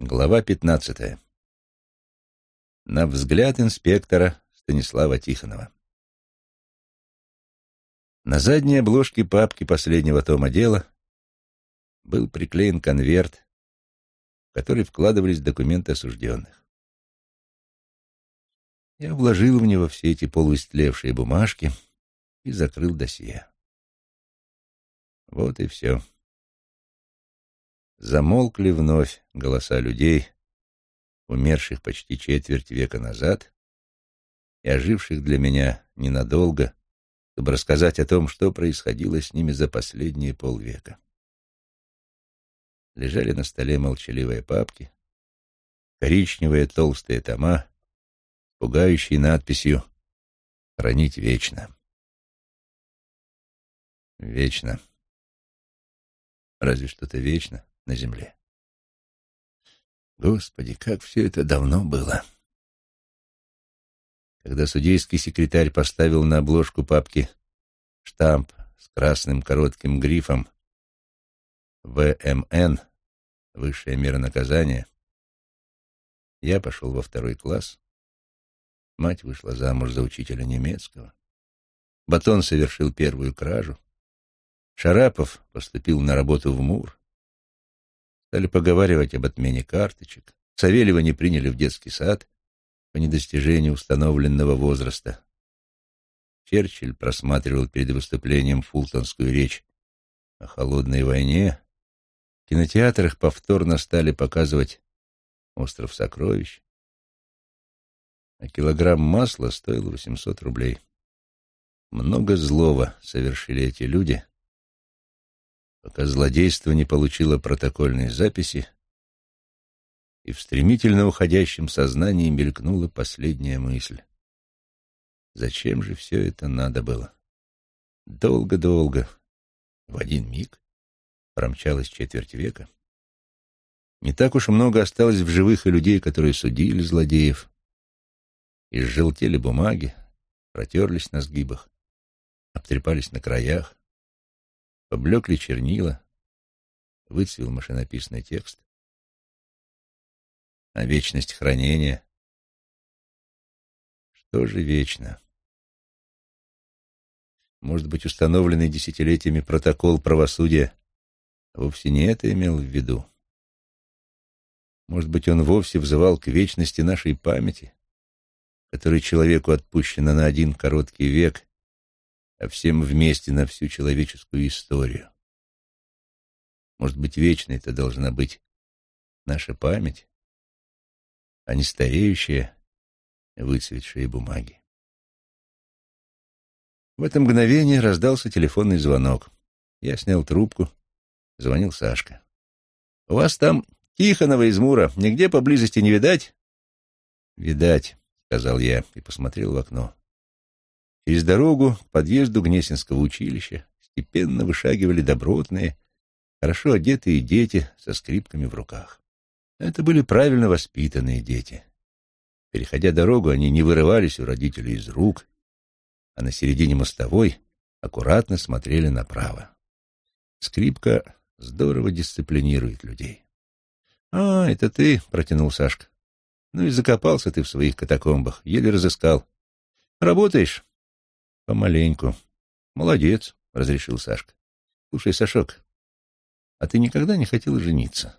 Глава пятнадцатая. На взгляд инспектора Станислава Тихонова. На задней обложке папки последнего тома дела был приклеен конверт, в который вкладывались документы осужденных. Я вложил в него все эти полуистлевшие бумажки и закрыл досье. Вот и все. Замолкли вновь голоса людей, умерших почти четверть века назад и оживших для меня ненадолго, чтобы рассказать о том, что происходило с ними за последние полвека. Лежали на столе молчаливые папки, коричневые толстые тома, пугающие надписью «Хранить вечно». Вечно. Разве что-то вечно? На земле. Господи, как все это давно было! Когда судейский секретарь поставил на обложку папки штамп с красным коротким грифом «ВМН» — высшая мера наказания, я пошел во второй класс. Мать вышла замуж за учителя немецкого. Батон совершил первую кражу. Шарапов поступил на работу в МУР. Стали поговаривать об отмене карточек. Савельева не приняли в детский сад по недостижению установленного возраста. Черчилль просматривал перед выступлением фултонскую речь о холодной войне. В кинотеатрах повторно стали показывать «Остров сокровищ». А килограмм масла стоил 800 рублей. Много злого совершили эти люди, пока злодейство не получило протокольной записи, и в стремительно уходящем сознании мелькнула последняя мысль. Зачем же все это надо было? Долго-долго, в один миг, промчалась четверть века. Не так уж много осталось в живых и людей, которые судили злодеев. Изжелтели бумаги, протерлись на сгибах, обтрепались на краях. Поблекли чернила, выцвел машинописный текст. А вечность хранения? Что же вечно? Может быть, установленный десятилетиями протокол правосудия вовсе не это имел в виду? Может быть, он вовсе взывал к вечности нашей памяти, которой человеку отпущена на один короткий век а всем вместе на всю человеческую историю. Может быть, вечной это должна быть наша память, а не стареющие, выцветшие бумаги. В это мгновение раздался телефонный звонок. Я снял трубку. Звонил Сашка. «У вас там Тихонова из Мура. Нигде поблизости не видать?» «Видать», — сказал я и посмотрел в окно. Через дорогу к подъезду Гнесинского училища степенно вышагивали добротные, хорошо одетые дети со скрипками в руках. Это были правильно воспитанные дети. Переходя дорогу, они не вырывались у родителей из рук, а на середине мостовой аккуратно смотрели направо. Скрипка здорово дисциплинирует людей. — А, это ты, — протянул Сашка. — Ну и закопался ты в своих катакомбах, еле разыскал. — Работаешь? Помаленьку. Молодец, разрешил Сашка. Слушай, Сашок, а ты никогда не хотел жениться?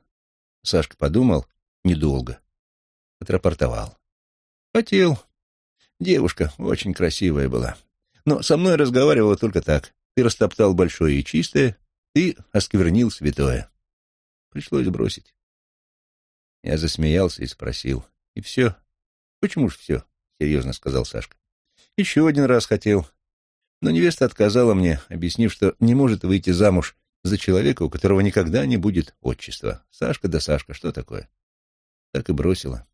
Сашка подумал недолго. Отрапортовал. Хотел. Девушка очень красивая была. Но со мной разговаривала только так. Ты растоптал большое и чистое, ты осквернил святое. Пришлось бросить. Я засмеялся и спросил. И все? Почему ж все? Серьезно сказал Сашка. Еще один раз хотел. Но невеста отказала мне, объяснив, что не может выйти замуж за человека, у которого никогда не будет отчества. Сашка да Сашка, что такое? Так и бросила.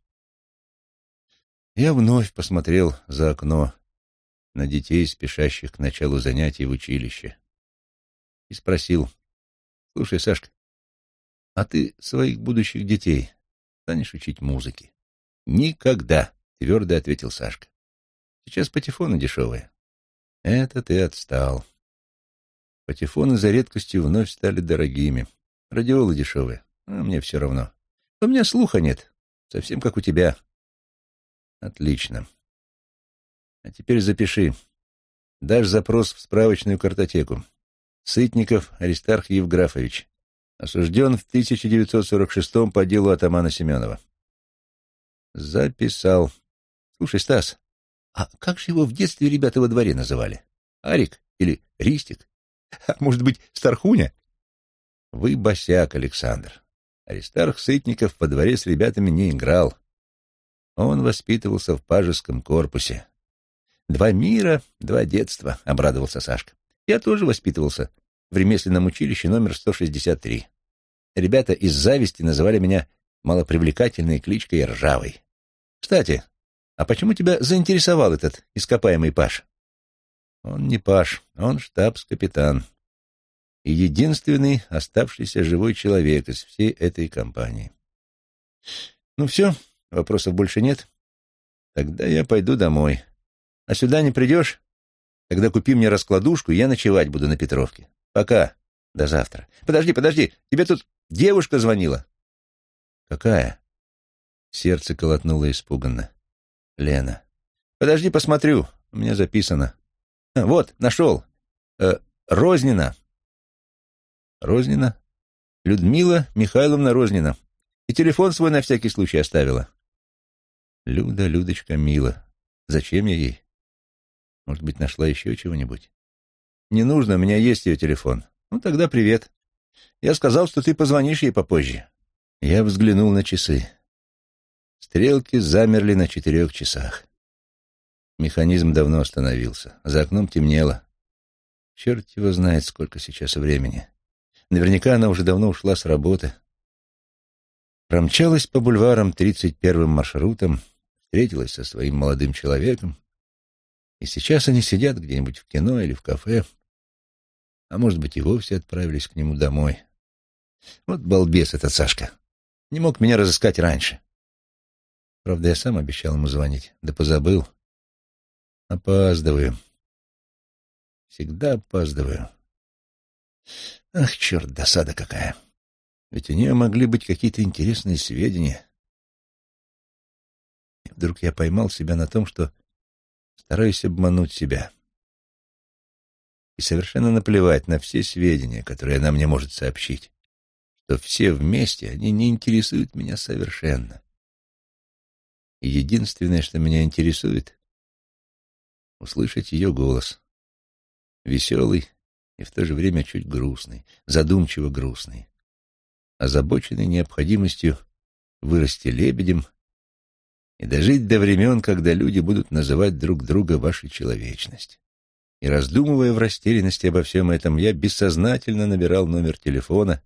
Я вновь посмотрел за окно на детей, спешащих к началу занятий в училище, и спросил, «Слушай, Сашка, а ты своих будущих детей станешь учить музыке?» «Никогда», — твердо ответил Сашка. «Сейчас патефоны дешевые. Это ты отстал. Патефоны за редкостью вновь стали дорогими. Радиолы дешевые, а мне все равно. У меня слуха нет, совсем как у тебя. Отлично. А теперь запиши. Дашь запрос в справочную картотеку. Сытников Аристарх Евграфович. Осужден в 1946 по делу атамана Семенова. Записал. Слушай, Стас, а как же его в детстве ребята во дворе называли? Арик или Ристик? А может быть, Стархуня? Вы босяк, Александр. Аристарх Сытников по дворе с ребятами не играл. Он воспитывался в пажеском корпусе. «Два мира, два детства», — обрадовался Сашка. «Я тоже воспитывался в ремесленном училище номер 163. Ребята из зависти называли меня малопривлекательной кличкой Ржавой. Кстати, а почему тебя заинтересовал этот ископаемый Паш?» «Он не Паш, он штабс-капитан и единственный оставшийся живой человек из всей этой компании. Ну все, вопросов больше нет. Тогда я пойду домой. А сюда не придешь? Тогда купи мне раскладушку, я ночевать буду на Петровке. Пока. До завтра. Подожди, подожди. Тебе тут девушка звонила. Какая? Сердце колотнуло испуганно. Лена. Подожди, посмотрю. У меня записано. А, вот, нашел. Э, Рознина. Рознина? Людмила Михайловна Рознина. И телефон свой на всякий случай оставила. Люда, Людочка, мила. Зачем я ей? Может быть, нашла еще чего-нибудь? Не нужно, у меня есть ее телефон. Ну, тогда привет. Я сказал, что ты позвонишь ей попозже. Я взглянул на часы. Стрелки замерли на четырех часах. Механизм давно остановился. За окном темнело. Черт его знает, сколько сейчас времени. Наверняка она уже давно ушла с работы. Промчалась по бульварам тридцать первым маршрутом, встретилась со своим молодым человеком, и сейчас они сидят где-нибудь в кино или в кафе, а может быть и вовсе отправились к нему домой. Вот балбес этот Сашка. Не мог меня разыскать раньше. Правда, я сам обещал ему звонить, да позабыл. Опаздываю. Всегда опаздываю. Ах, черт, досада какая. Ведь у нее могли быть какие-то интересные сведения. И вдруг я поймал себя на том, что стараюсь обмануть себя. И совершенно наплевать на все сведения, которые она мне может сообщить, что все вместе они не интересуют меня совершенно. Единственное, что меня интересует, услышать ее голос. Веселый, и в то же время чуть грустный, задумчиво грустный, озабоченный необходимостью вырасти лебедем и дожить до времен, когда люди будут называть друг друга вашей человечность. И раздумывая в растерянности обо всем этом, я бессознательно набирал номер телефона,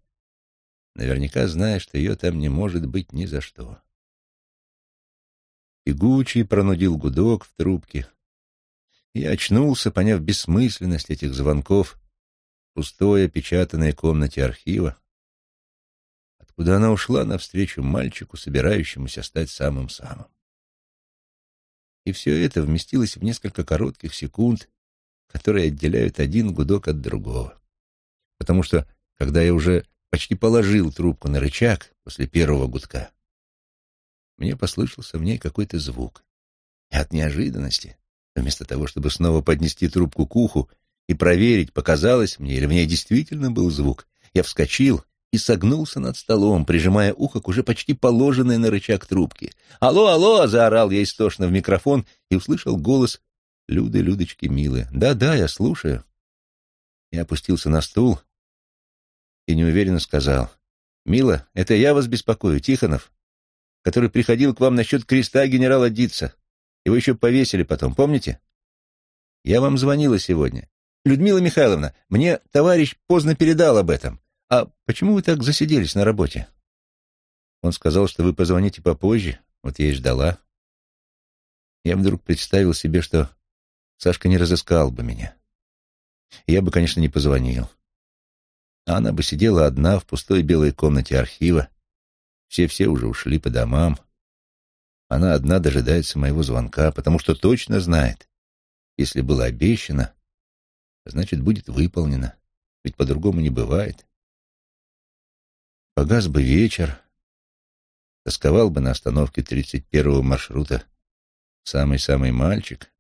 наверняка зная, что ее там не может быть ни за что. Тягучий пронудил гудок в трубке. Я очнулся, поняв бессмысленность этих звонков пустой опечатанной комнате архива, откуда она ушла навстречу мальчику, собирающемуся стать самым-самым. И все это вместилось в несколько коротких секунд, которые отделяют один гудок от другого. Потому что, когда я уже почти положил трубку на рычаг после первого гудка, мне послышался в ней какой-то звук. И от неожиданности, вместо того, чтобы снова поднести трубку к уху и проверить, показалось мне, или в ней действительно был звук. Я вскочил и согнулся над столом, прижимая ухо к уже почти положенной на рычаг трубки. «Алло, алло!» — заорал я истошно в микрофон и услышал голос Люды, Людочки, милые. «Да-да, я слушаю». Я опустился на стул и неуверенно сказал. «Мила, это я вас беспокою, Тихонов, который приходил к вам насчет креста генерала Дитца. Его еще повесили потом, помните? Я вам звонила сегодня. Людмила Михайловна, мне товарищ поздно передал об этом. А почему вы так засиделись на работе? Он сказал, что вы позвоните попозже. Вот я и ждала. Я вдруг представил себе, что Сашка не разыскал бы меня. Я бы, конечно, не позвонил. А она бы сидела одна в пустой белой комнате архива. Все-все уже ушли по домам. Она одна дожидается моего звонка, потому что точно знает, если было обещано, значит, будет выполнено. Ведь по-другому не бывает. Погас бы вечер, тосковал бы на остановке 31-го маршрута самый-самый мальчик,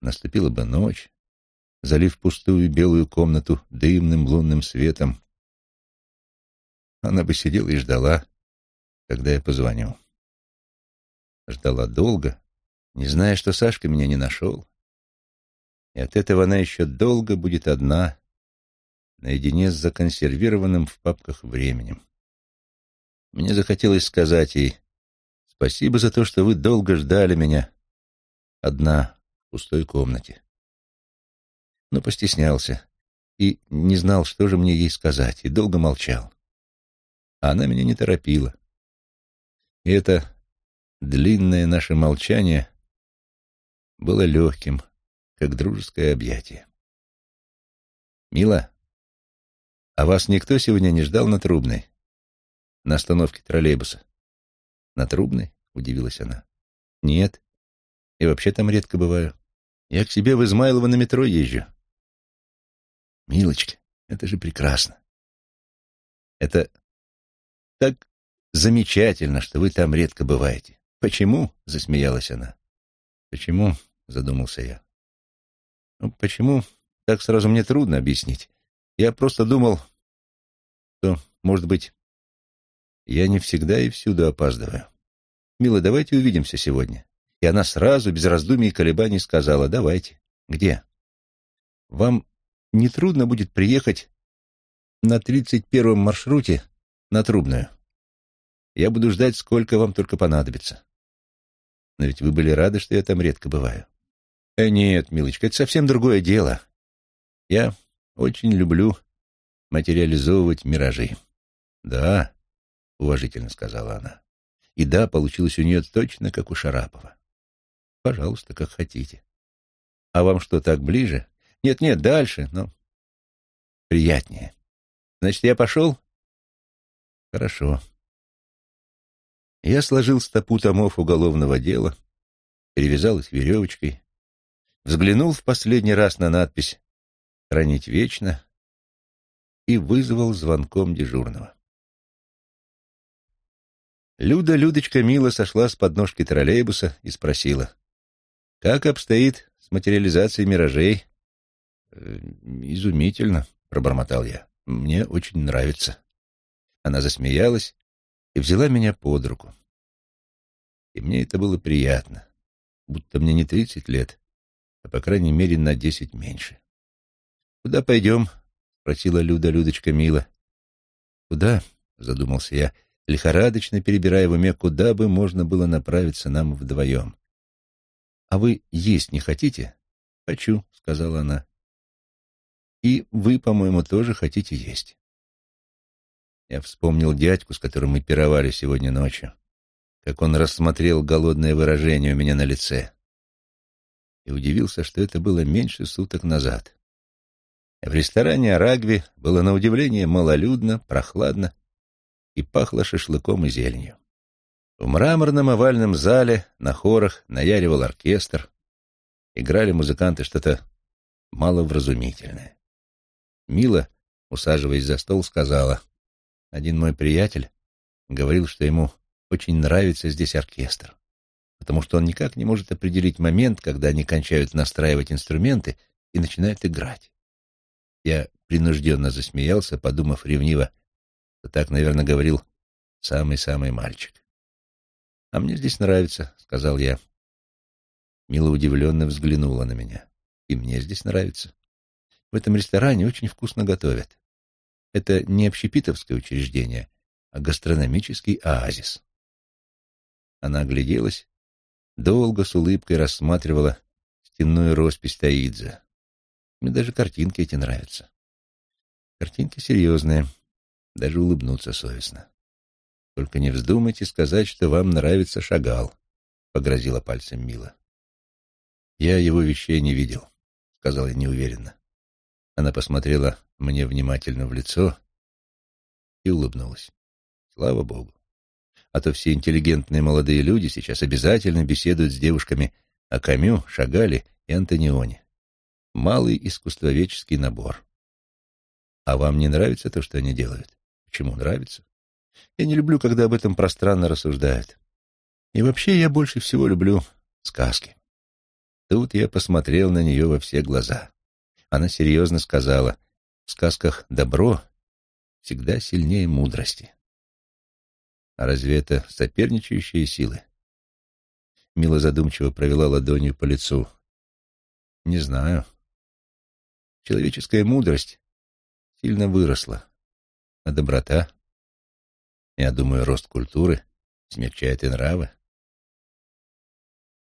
наступила бы ночь, залив пустую белую комнату дымным лунным светом, она бы сидела и ждала, когда я позвоню. Ждала долго, не зная, что Сашка меня не нашел. И от этого она еще долго будет одна, наедине с законсервированным в папках временем. Мне захотелось сказать ей спасибо за то, что вы долго ждали меня одна в пустой комнате. Но постеснялся и не знал, что же мне ей сказать, и долго молчал. Она меня не торопила. И это длинное наше молчание было легким, как дружеское объятие. «Мила, а вас никто сегодня не ждал на Трубной?» на остановке троллейбуса. На Трубной? Удивилась она. Нет. И вообще там редко бываю. Я к себе в Измайлово на метро езжу. Милочка, это же прекрасно. Это так замечательно, что вы там редко бываете. Почему? Засмеялась она. Почему? Задумался я. Ну, почему? Так сразу мне трудно объяснить. Я просто думал, что, может быть, я не всегда и всюду опаздываю. Мила, давайте увидимся сегодня. И она сразу, без раздумий и колебаний, сказала, давайте. Где? Вам не трудно будет приехать на тридцать первом маршруте на Трубную. Я буду ждать, сколько вам только понадобится. Но ведь вы были рады, что я там редко бываю. Э, нет, милочка, это совсем другое дело. Я очень люблю материализовывать миражи. Да, — уважительно сказала она. И да, получилось у нее точно, как у Шарапова. Пожалуйста, как хотите. А вам что, так ближе? Нет-нет, дальше, но приятнее. Значит, я пошел? Хорошо. Я сложил стопу томов уголовного дела, перевязал их веревочкой, взглянул в последний раз на надпись «Хранить вечно» и вызвал звонком дежурного. Люда Людочка мило сошла с подножки троллейбуса и спросила. «Как обстоит с материализацией миражей?» «Э, «Изумительно», — пробормотал я. «Мне очень нравится». Она засмеялась и взяла меня под руку. И мне это было приятно, будто мне не тридцать лет, а, по крайней мере, на десять меньше. «Куда пойдем?» — спросила Люда Людочка мило. «Куда?» — задумался я лихорадочно перебирая в уме, куда бы можно было направиться нам вдвоем. «А вы есть не хотите?» «Хочу», — сказала она. «И вы, по-моему, тоже хотите есть». Я вспомнил дядьку, с которым мы пировали сегодня ночью, как он рассмотрел голодное выражение у меня на лице, и удивился, что это было меньше суток назад. В ресторане «Арагви» было на удивление малолюдно, прохладно и пахло шашлыком и зеленью. В мраморном овальном зале на хорах наяривал оркестр. Играли музыканты что-то маловразумительное. Мила, усаживаясь за стол, сказала, «Один мой приятель говорил, что ему очень нравится здесь оркестр, потому что он никак не может определить момент, когда они кончают настраивать инструменты и начинают играть. Я принужденно засмеялся, подумав ревниво, так, наверное, говорил самый-самый мальчик. «А мне здесь нравится», — сказал я. Мила удивленно взглянула на меня. «И мне здесь нравится. В этом ресторане очень вкусно готовят. Это не общепитовское учреждение, а гастрономический оазис». Она огляделась, долго с улыбкой рассматривала стенную роспись Таидзе. Мне даже картинки эти нравятся. Картинки серьезные, даже улыбнуться совестно. «Только не вздумайте сказать, что вам нравится Шагал», — погрозила пальцем Мила. «Я его вещей не видел», — сказал я неуверенно. Она посмотрела мне внимательно в лицо и улыбнулась. Слава Богу. А то все интеллигентные молодые люди сейчас обязательно беседуют с девушками о Камю, Шагале и Антонионе. Малый искусствоведческий набор. А вам не нравится то, что они делают? Почему нравится? Я не люблю, когда об этом пространно рассуждают. И вообще я больше всего люблю сказки. Тут я посмотрел на нее во все глаза. Она серьезно сказала, в сказках добро всегда сильнее мудрости. А разве это соперничающие силы? Мила задумчиво провела ладонью по лицу. Не знаю. Человеческая мудрость сильно выросла, а доброта, я думаю, рост культуры смягчает и нравы.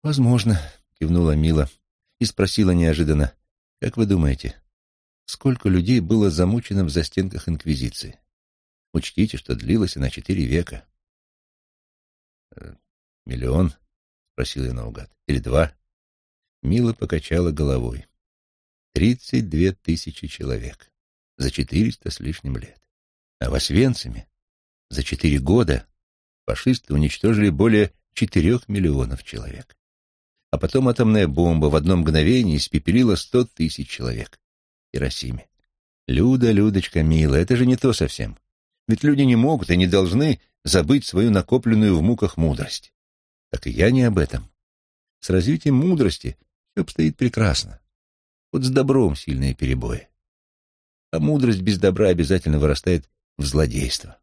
Возможно, кивнула Мила и спросила неожиданно, как вы думаете, сколько людей было замучено в застенках Инквизиции? Учтите, что длилось она четыре века. «Э, «Миллион?» — спросил я наугад. «Или два?» Мила покачала головой. «Тридцать две тысячи человек. За четыреста с лишним лет. А в Освенциме за четыре года фашисты уничтожили более четырех миллионов человек. А потом атомная бомба в одно мгновение испепелила сто тысяч человек. Хиросиме. Люда, Людочка, милая, это же не то совсем. Ведь люди не могут и не должны забыть свою накопленную в муках мудрость. Так и я не об этом. С развитием мудрости все обстоит прекрасно. Вот с добром сильные перебои. А мудрость без добра обязательно вырастает в злодейство.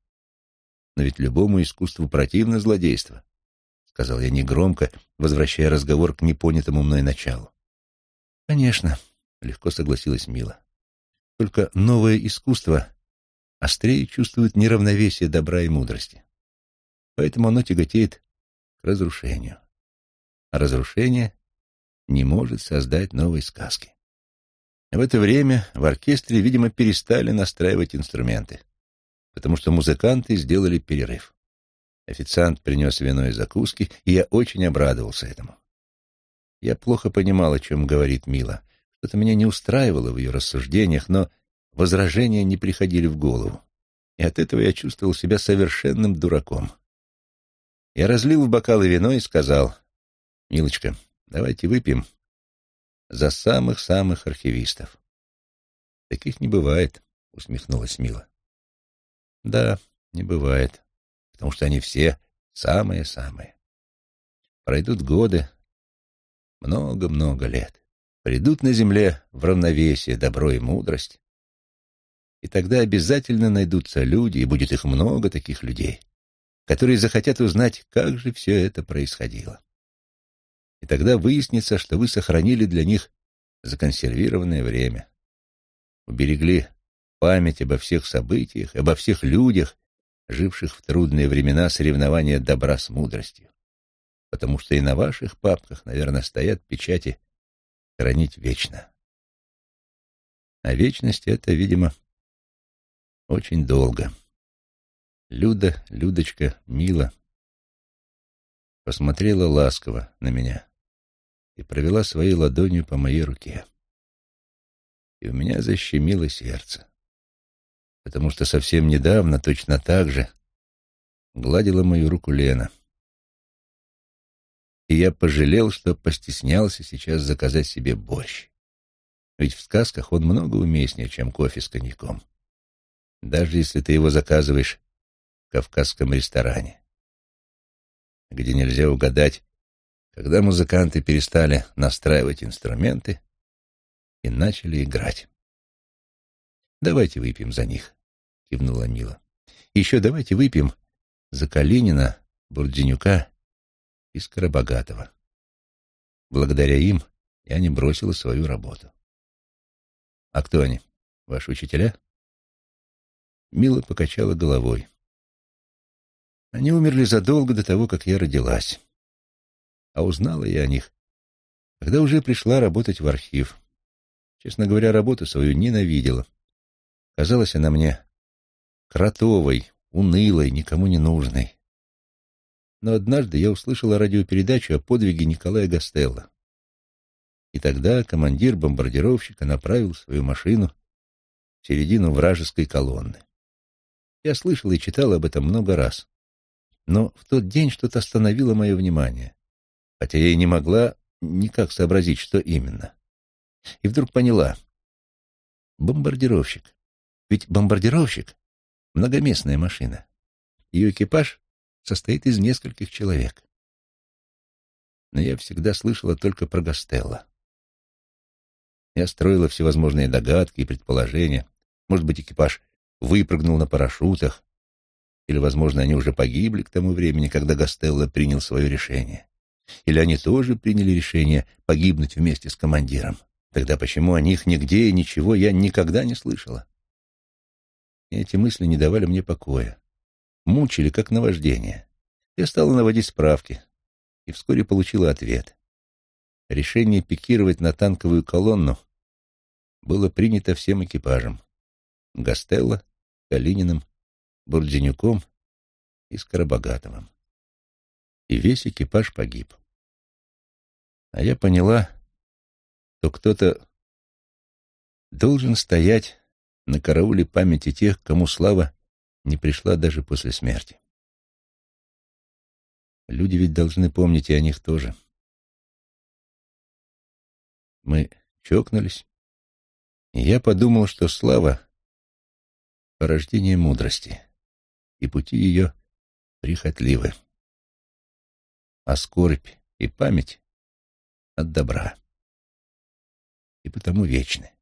Но ведь любому искусству противно злодейство, — сказал я негромко, возвращая разговор к непонятому мной началу. Конечно, — легко согласилась Мила. Только новое искусство острее чувствует неравновесие добра и мудрости. Поэтому оно тяготеет к разрушению. А разрушение не может создать новой сказки. В это время в оркестре, видимо, перестали настраивать инструменты потому что музыканты сделали перерыв. Официант принес вино и закуски, и я очень обрадовался этому. Я плохо понимал, о чем говорит Мила. Что-то меня не устраивало в ее рассуждениях, но возражения не приходили в голову. И от этого я чувствовал себя совершенным дураком. Я разлил в бокалы вино и сказал, «Милочка, давайте выпьем за самых-самых архивистов». «Таких не бывает», — усмехнулась Мила. Да, не бывает, потому что они все самые-самые. Пройдут годы, много-много лет. Придут на земле в равновесие добро и мудрость. И тогда обязательно найдутся люди, и будет их много таких людей, которые захотят узнать, как же все это происходило. И тогда выяснится, что вы сохранили для них законсервированное время, уберегли память обо всех событиях, обо всех людях, живших в трудные времена соревнования добра с мудростью. Потому что и на ваших папках, наверное, стоят печати хранить вечно. А вечность — это, видимо, очень долго. Люда, Людочка, Мила посмотрела ласково на меня и провела своей ладонью по моей руке. И у меня защемило сердце потому что совсем недавно точно так же гладила мою руку Лена. И я пожалел, что постеснялся сейчас заказать себе борщ. Ведь в сказках он много уместнее, чем кофе с коньяком. Даже если ты его заказываешь в кавказском ресторане, где нельзя угадать, когда музыканты перестали настраивать инструменты и начали играть. Давайте выпьем за них, кивнула Мила. Еще давайте выпьем за Калинина, Бурденюка и Скоробогатова. Благодаря им я не бросила свою работу. А кто они? Ваши учителя? Мила покачала головой. Они умерли задолго до того, как я родилась. А узнала я о них, когда уже пришла работать в архив. Честно говоря, работу свою ненавидела. Казалась она мне кротовой, унылой, никому не нужной. Но однажды я услышала радиопередачу о подвиге Николая Гастелла. И тогда командир бомбардировщика направил свою машину в середину вражеской колонны. Я слышала и читала об этом много раз. Но в тот день что-то остановило мое внимание, хотя я и не могла никак сообразить, что именно. И вдруг поняла. Бомбардировщик. Ведь бомбардировщик — многоместная машина. ее экипаж состоит из нескольких человек. Но я всегда слышала только про Гастелло. Я строила всевозможные догадки и предположения. Может быть, экипаж выпрыгнул на парашютах, или, возможно, они уже погибли к тому времени, когда Гастелло принял свое решение. Или они тоже приняли решение погибнуть вместе с командиром. Тогда почему о них нигде и ничего я никогда не слышала? И эти мысли не давали мне покоя. Мучили, как наваждение. Я стала наводить справки и вскоре получила ответ. Решение пикировать на танковую колонну было принято всем экипажем. Гастелло, Калининым, Бурденюком и Скоробогатовым. И весь экипаж погиб. А я поняла, что кто-то должен стоять на карауле памяти тех, кому слава не пришла даже после смерти. Люди ведь должны помнить и о них тоже. Мы чокнулись, и я подумал, что слава — порождение мудрости, и пути ее прихотливы, а скорбь и память — от добра, и потому вечны.